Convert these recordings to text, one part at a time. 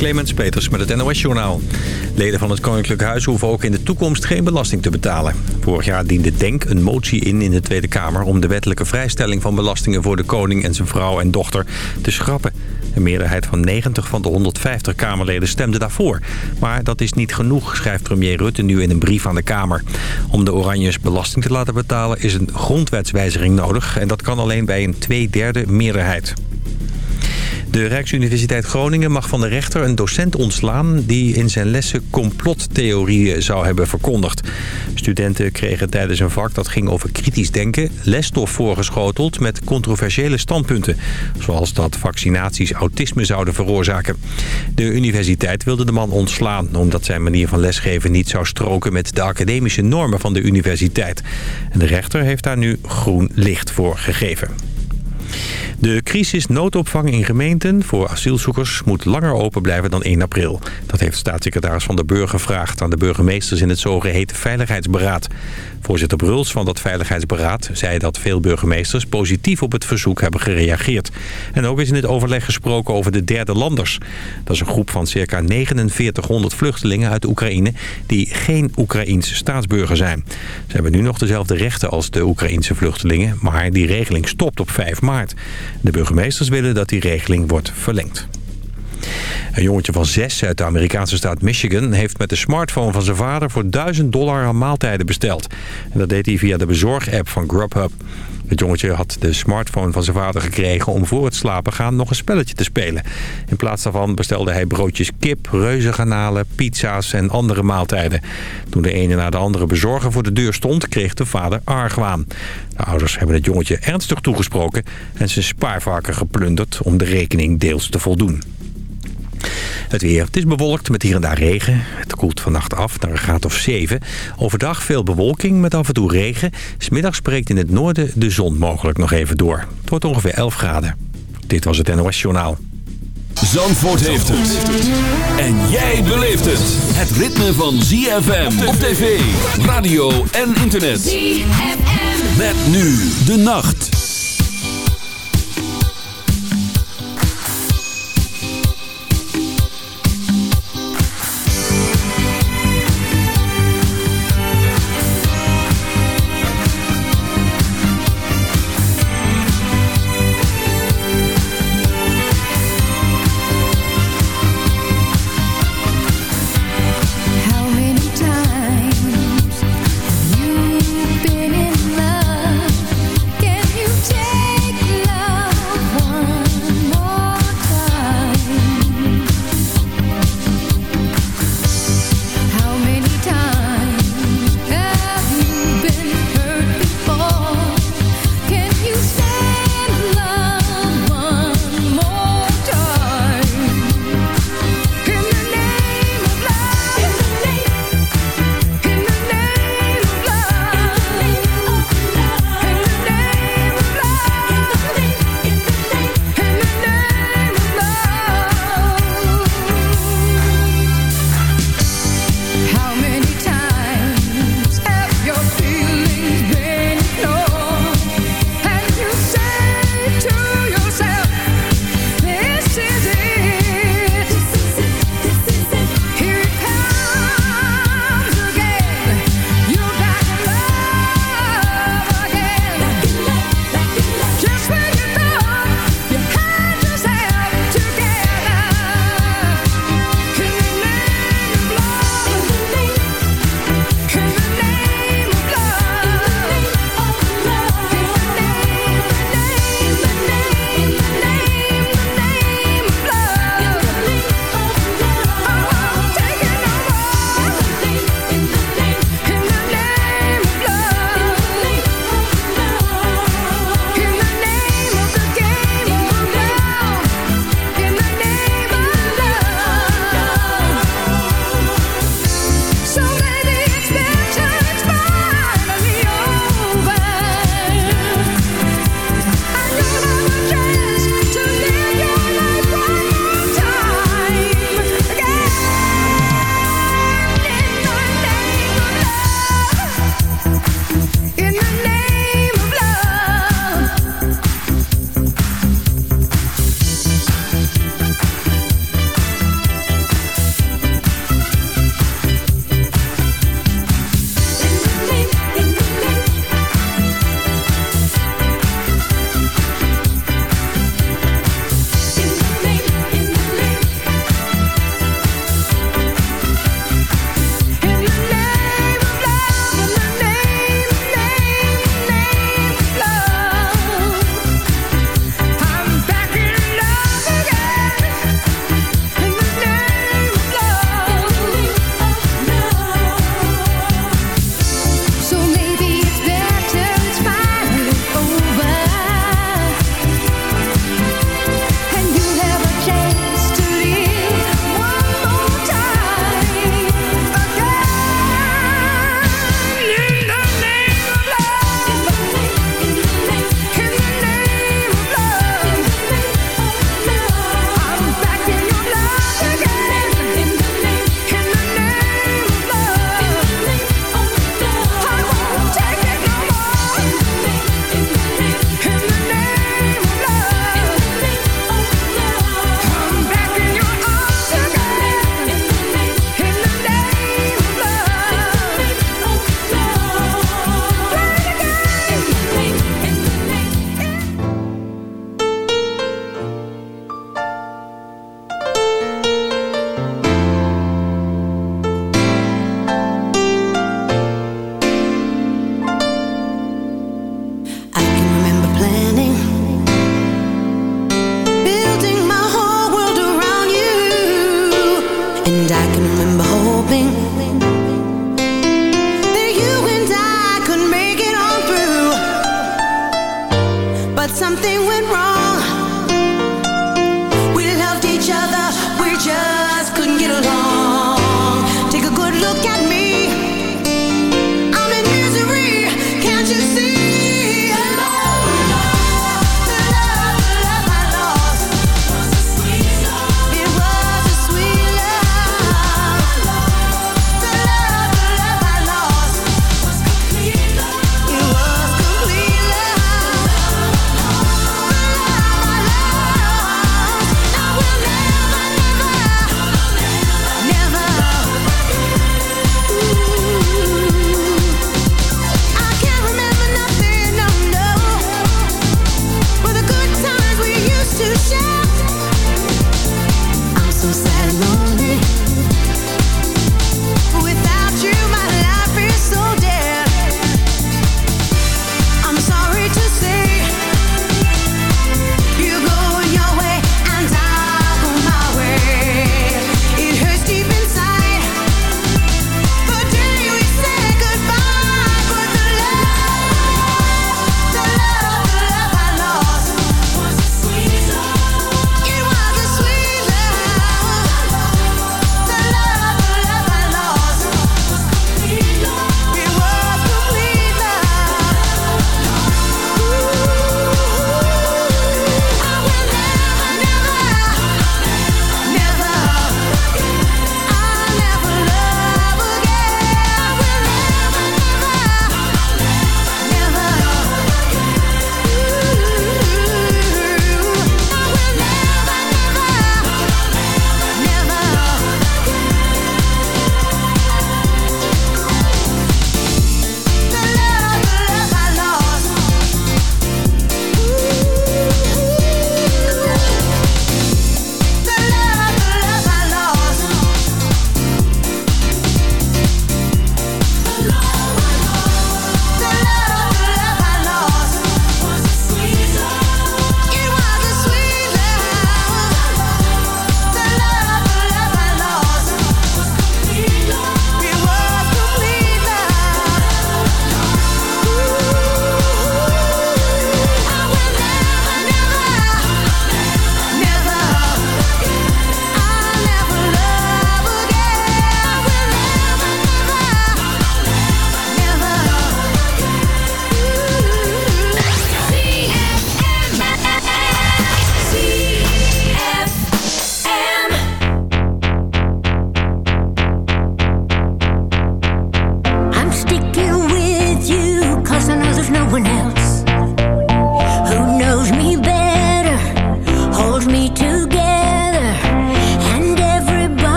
Clemens Peters met het NOS-journaal. Leden van het Koninklijk Huis hoeven ook in de toekomst geen belasting te betalen. Vorig jaar diende DENK een motie in in de Tweede Kamer... om de wettelijke vrijstelling van belastingen voor de koning en zijn vrouw en dochter te schrappen. Een meerderheid van 90 van de 150 Kamerleden stemde daarvoor. Maar dat is niet genoeg, schrijft premier Rutte nu in een brief aan de Kamer. Om de Oranjes belasting te laten betalen is een grondwetswijziging nodig... en dat kan alleen bij een tweederde meerderheid. De Rijksuniversiteit Groningen mag van de rechter een docent ontslaan... die in zijn lessen complottheorieën zou hebben verkondigd. Studenten kregen tijdens een vak dat ging over kritisch denken... lesstof voorgeschoteld met controversiële standpunten. Zoals dat vaccinaties autisme zouden veroorzaken. De universiteit wilde de man ontslaan... omdat zijn manier van lesgeven niet zou stroken met de academische normen van de universiteit. En de rechter heeft daar nu groen licht voor gegeven. De crisisnoodopvang in gemeenten voor asielzoekers moet langer open blijven dan 1 april. Dat heeft staatssecretaris Van der Burger gevraagd aan de burgemeesters in het zogeheten Veiligheidsberaad. Voorzitter Bruls van dat Veiligheidsberaad zei dat veel burgemeesters positief op het verzoek hebben gereageerd. En ook is in het overleg gesproken over de derde landers. Dat is een groep van circa 4900 vluchtelingen uit Oekraïne die geen Oekraïense staatsburger zijn. Ze hebben nu nog dezelfde rechten als de Oekraïense vluchtelingen, maar die regeling stopt op 5 maart. De burgemeesters willen dat die regeling wordt verlengd. Een jongetje van zes uit de Amerikaanse staat Michigan... heeft met de smartphone van zijn vader voor 1000 dollar aan maaltijden besteld. En dat deed hij via de bezorgapp van Grubhub. Het jongetje had de smartphone van zijn vader gekregen om voor het slapen gaan nog een spelletje te spelen. In plaats daarvan bestelde hij broodjes kip, reuzengarnalen, pizza's en andere maaltijden. Toen de ene na de andere bezorger voor de deur stond, kreeg de vader argwaan. De ouders hebben het jongetje ernstig toegesproken en zijn spaarvarken geplunderd om de rekening deels te voldoen. Het weer. Het is bewolkt met hier en daar regen. Het koelt vannacht af naar een graad of 7. Overdag veel bewolking met af en toe regen. Smiddags breekt in het noorden de zon mogelijk nog even door. Het wordt ongeveer 11 graden. Dit was het NOS Journaal. Zandvoort heeft het. En jij beleeft het. Het ritme van ZFM op tv, radio en internet. ZFM. Met nu de nacht.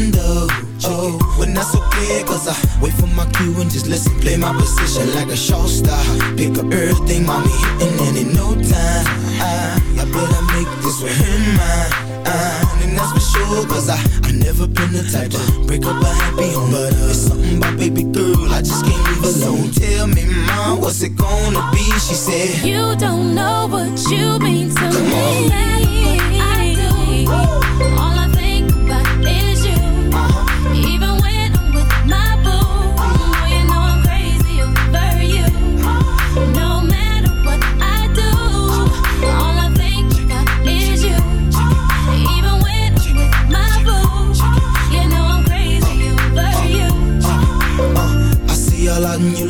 window. Oh, when that's okay, cause I wait for my cue and just listen. Play my position like a show star. Pick up everything, mommy, and then in no time, I, I better make this with him mine. And that's for sure, cause I, I never been the type to break up a happy home. But uh, it's something about baby girl, I just can't leave alone. So tell me, mom, what's it gonna be? She said, You don't know what you mean to Come me. On. I do.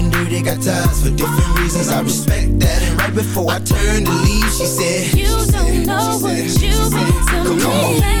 and dirty, got ties for different reasons. I respect that. And right before I turned to leave, she said, You don't know what you've to me.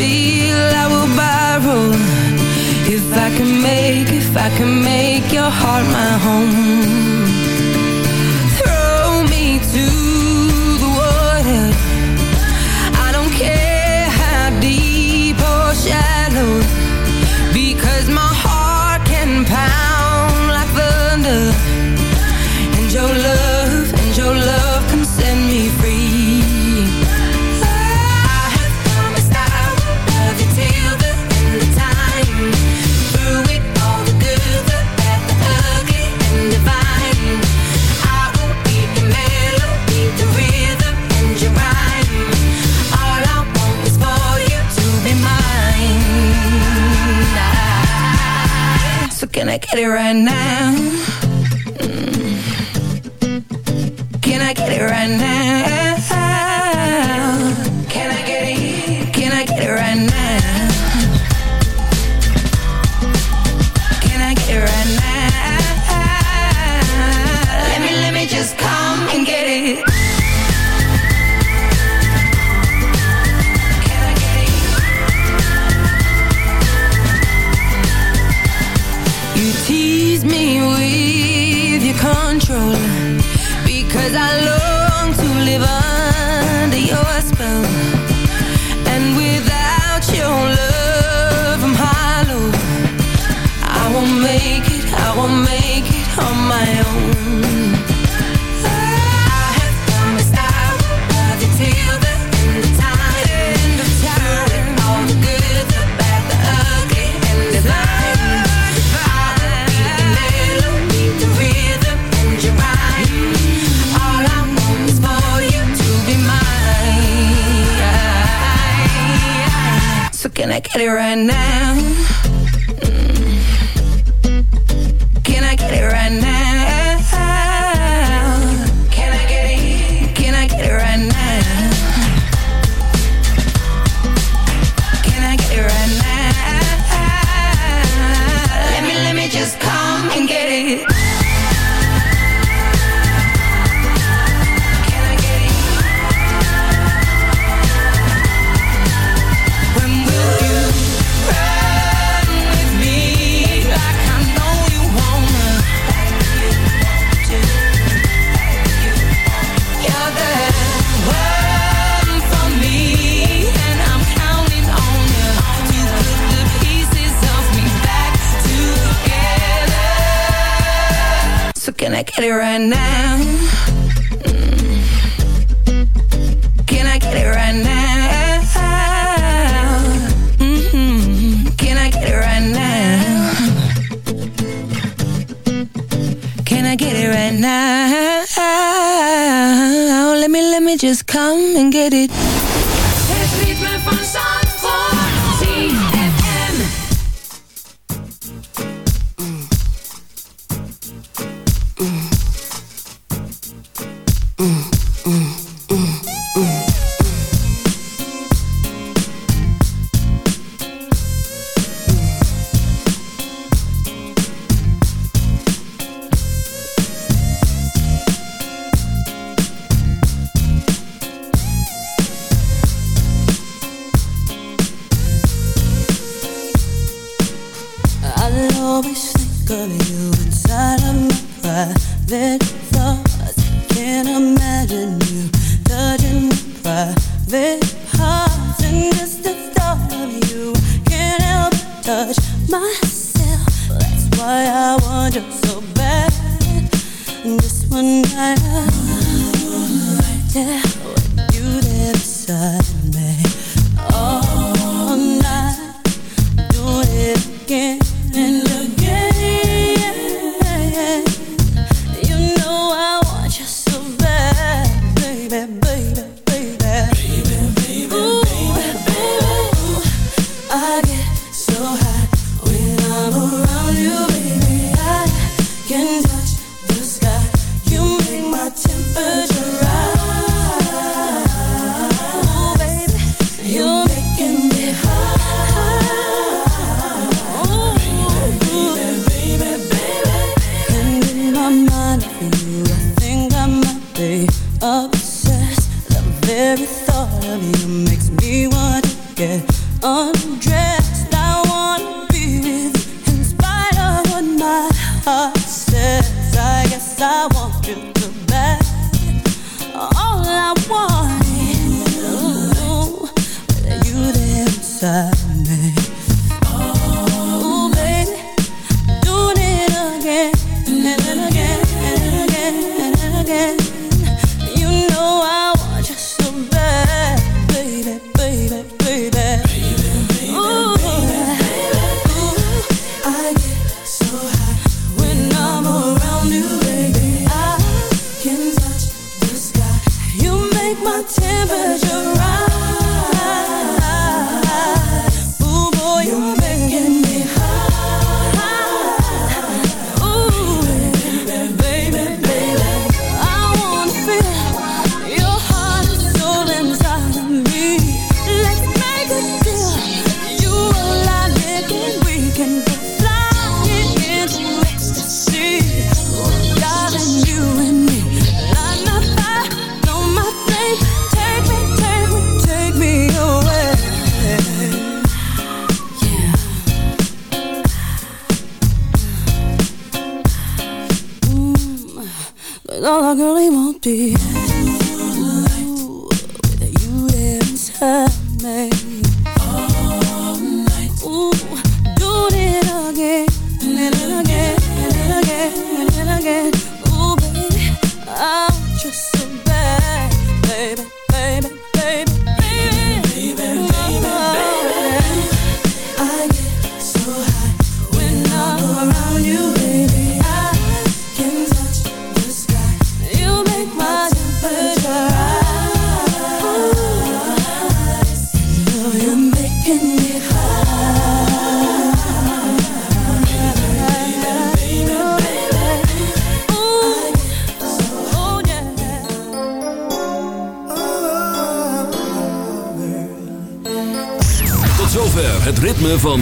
steel I will borrow. If I can make, if I can make your heart my home. get it right now? Mm. Can I get it right now? Get it right now. always think of you inside of my private thoughts. Can't imagine you touching my private parts. And just the thought of you can't help but touch myself. That's why I want you so bad. And just one night, I'll right there with you there beside.